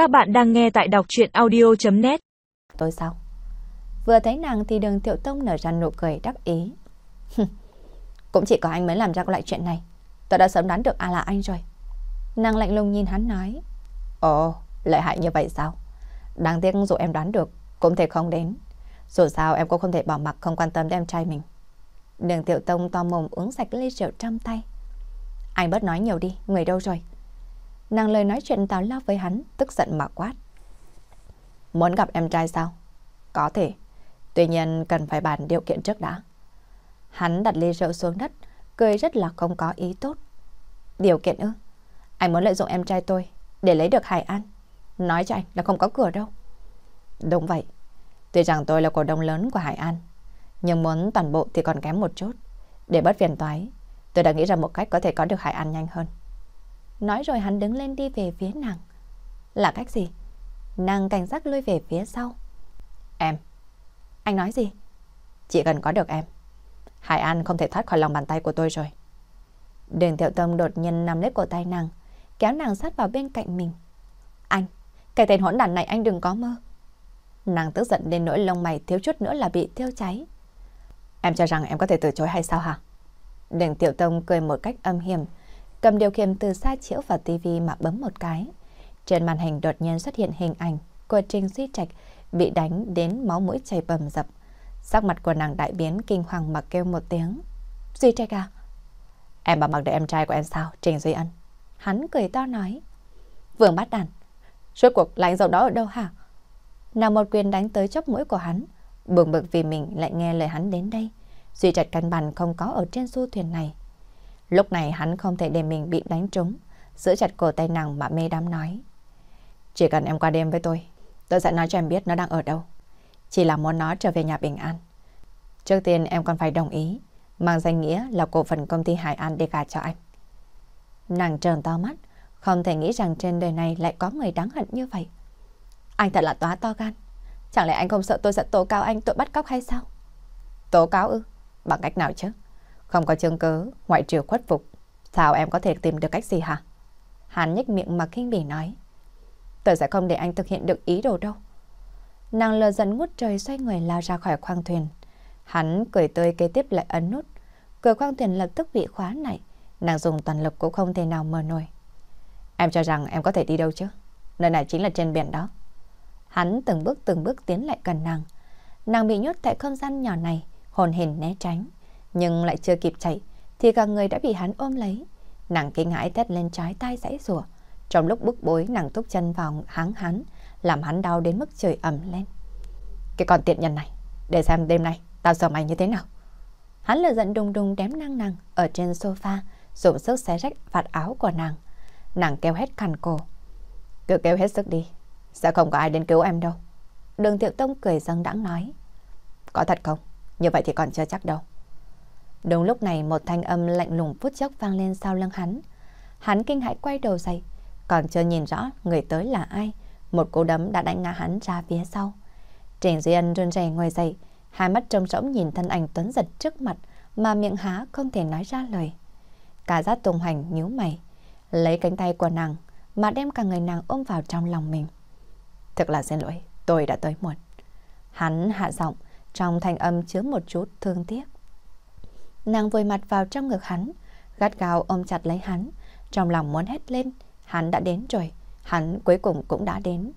Các bạn đang nghe tại đọc chuyện audio.net Tôi sao? Vừa thấy nàng thì đường Tiểu Tông nở ra nụ cười đắc ý. Cũng chỉ có anh mới làm ra loại chuyện này. Tôi đã sớm đoán được à là anh rồi. Nàng lạnh lùng nhìn hắn nói. Ồ, lợi hại như vậy sao? Đáng tiếc dù em đoán được, cũng thể không đến. Dù sao em cũng không thể bỏ mặc không quan tâm đến em trai mình. Đường Tiểu Tông to mồm uống sạch ly rượu trong tay. Anh bớt nói nhiều đi, người đâu rồi? Nàng lời nói chuyện tào lao với hắn, tức giận mà quát. Muốn gặp em trai sao? Có thể. Tuy nhiên cần phải bàn điều kiện trước đã. Hắn đặt ly rượu xuống đất, cười rất là không có ý tốt. Điều kiện ư? Anh muốn lợi dụng em trai tôi để lấy được Hải An. Nói cho anh là không có cửa đâu. Đúng vậy. Tuy rằng tôi là cổ đông lớn của Hải An, nhưng muốn toàn bộ thì còn kém một chút. Để bất phiền toái, tôi đã nghĩ ra một cách có thể có được Hải An nhanh hơn. Nói rồi hắn đứng lên đi về phía nàng. Là cách gì? Nàng cảnh giác lui về phía sau. Em. Anh nói gì? Chỉ cần có được em. Hải An không thể thoát khỏi lòng bàn tay của tôi rồi. Đường Tiểu Tâm đột nhiên nằm lấy cổ tay nàng, kéo nàng sát vào bên cạnh mình. Anh, cái tên hỗn đản này anh đừng có mơ. Nàng tức giận đến nỗi lông mày thiếu chút nữa là bị thiêu cháy. Em cho rằng em có thể từ chối hay sao hả? Đường Tiểu Tông cười một cách âm hiểm, cầm điều khiển từ xa chiếu vào tivi mà bấm một cái. Trên màn hình đột nhiên xuất hiện hình ảnh của Trình Duy Trạch bị đánh đến máu mũi chảy bầm dập. Sắc mặt của nàng đại biến kinh hoàng mà kêu một tiếng. Duy Trạch à? Em bảo mặc để em trai của em sao, Trình Duy Ân? Hắn cười to nói. vương bắt đàn. Suốt cuộc là anh giàu đó ở đâu hả? Nàng một quyền đánh tới chóp mũi của hắn. Bừng bực vì mình lại nghe lời hắn đến đây. Duy Trạch căn bản không có ở trên du thuyền này. Lúc này hắn không thể để mình bị đánh trúng, giữ chặt cổ tay nàng mà mê đắm nói. Chỉ cần em qua đêm với tôi, tôi sẽ nói cho em biết nó đang ở đâu. Chỉ là muốn nó trở về nhà bình an. Trước tiên em còn phải đồng ý, mang danh nghĩa là cổ phần công ty Hải An để gà cho anh. Nàng trờn to mắt, không thể nghĩ rằng trên đời này lại có người đáng hận như vậy. Anh thật là tóa to gan. Chẳng lẽ anh không sợ tôi sẽ tố cáo anh tội bắt cóc hay sao? Tố cáo ư? Bằng cách nào chứ? Không có chứng cứ, ngoại trừ khuất phục. Sao em có thể tìm được cách gì hả? Hắn nhếch miệng mà kinh bỉ nói. Tôi sẽ không để anh thực hiện được ý đồ đâu. Nàng lờ dẫn ngút trời xoay người lao ra khỏi khoang thuyền. Hắn cười tươi kế tiếp lại ấn nút. Cửa khoang thuyền lập tức bị khóa lại. Nàng dùng toàn lực cũng không thể nào mở nổi. Em cho rằng em có thể đi đâu chứ? Nơi này chính là trên biển đó. Hắn từng bước từng bước tiến lại gần nàng. Nàng bị nhốt tại không gian nhỏ này, hồn hình né tránh nhưng lại chưa kịp chạy thì cả người đã bị hắn ôm lấy. Nàng kinh hãi thét lên trái tay dãy rủa. Trong lúc bức bối nàng thúc chân vào háng hắn, làm hắn đau đến mức trời ẩm lên. Cái con tiện nhân này, để xem đêm nay tao sợ mày như thế nào. Hắn là giận đùng đùng đém năng nàng ở trên sofa, dùng sức xé rách vạt áo của nàng. Nàng kêu hết khàn cổ. Cứ kêu hết sức đi, sẽ không có ai đến cứu em đâu. Đường Thiệu Tông cười dâng đãng nói. Có thật không? Như vậy thì còn chưa chắc đâu. Đúng lúc này một thanh âm lạnh lùng phút chốc vang lên sau lưng hắn. Hắn kinh hãi quay đầu dậy, còn chưa nhìn rõ người tới là ai. Một cú đấm đã đánh ngã hắn ra phía sau. Trình Duy Ân run rẩy ngồi dậy, hai mắt trông rỗng nhìn thân ảnh tuấn giật trước mặt mà miệng há không thể nói ra lời. Cả giác tùng hành nhíu mày, lấy cánh tay của nàng mà đem cả người nàng ôm vào trong lòng mình. Thật là xin lỗi, tôi đã tới muộn. Hắn hạ giọng, trong thanh âm chứa một chút thương tiếc. Nàng vùi mặt vào trong ngực hắn, gắt gao ôm chặt lấy hắn, trong lòng muốn hét lên, hắn đã đến rồi, hắn cuối cùng cũng đã đến.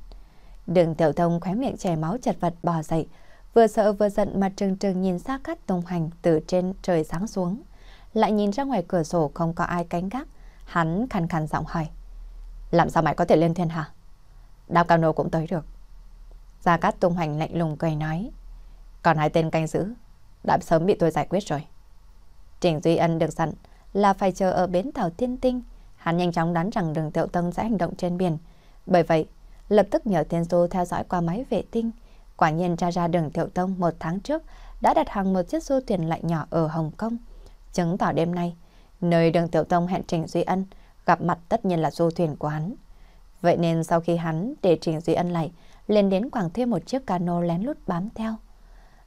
Đường tiểu thông khóe miệng chảy máu chật vật bò dậy, vừa sợ vừa giận mà trừng trừng nhìn xa cát tung hành từ trên trời sáng xuống. Lại nhìn ra ngoài cửa sổ không có ai cánh gác, hắn khăn khăn giọng hỏi. Làm sao mày có thể lên thiên hả? Đào cao nô cũng tới được. Gia Cát Tung Hành lạnh lùng cười nói. Còn hai tên canh giữ, đã sớm bị tôi giải quyết rồi. Trình Duy Ân được dặn là phải chờ ở bến tàu Thiên Tinh. Hắn nhanh chóng đoán rằng đường Tiểu Tông sẽ hành động trên biển. Bởi vậy, lập tức nhờ Thiên Du theo dõi qua máy vệ tinh. Quả nhiên tra ra đường Tiểu Tông một tháng trước đã đặt hàng một chiếc du thuyền lại nhỏ ở Hồng Kông. Chứng tỏ đêm nay, nơi đường Tiểu Tông hẹn Trình Duy Ân gặp mặt tất nhiên là du thuyền của hắn. Vậy nên sau khi hắn để Trình Duy Ân lại, lên đến quảng thuê một chiếc cano lén lút bám theo.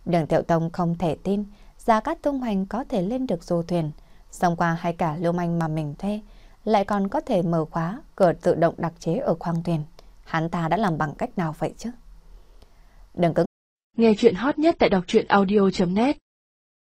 Đường Tiểu Tông không thể tin Gia Cát Tung Hoành có thể lên được du thuyền, xong qua hai cả lưu manh mà mình thuê, lại còn có thể mở khóa cửa tự động đặc chế ở khoang thuyền. hắn ta đã làm bằng cách nào vậy chứ? Đừng cứng. Nghe chuyện hot nhất tại đọc truyện audio.net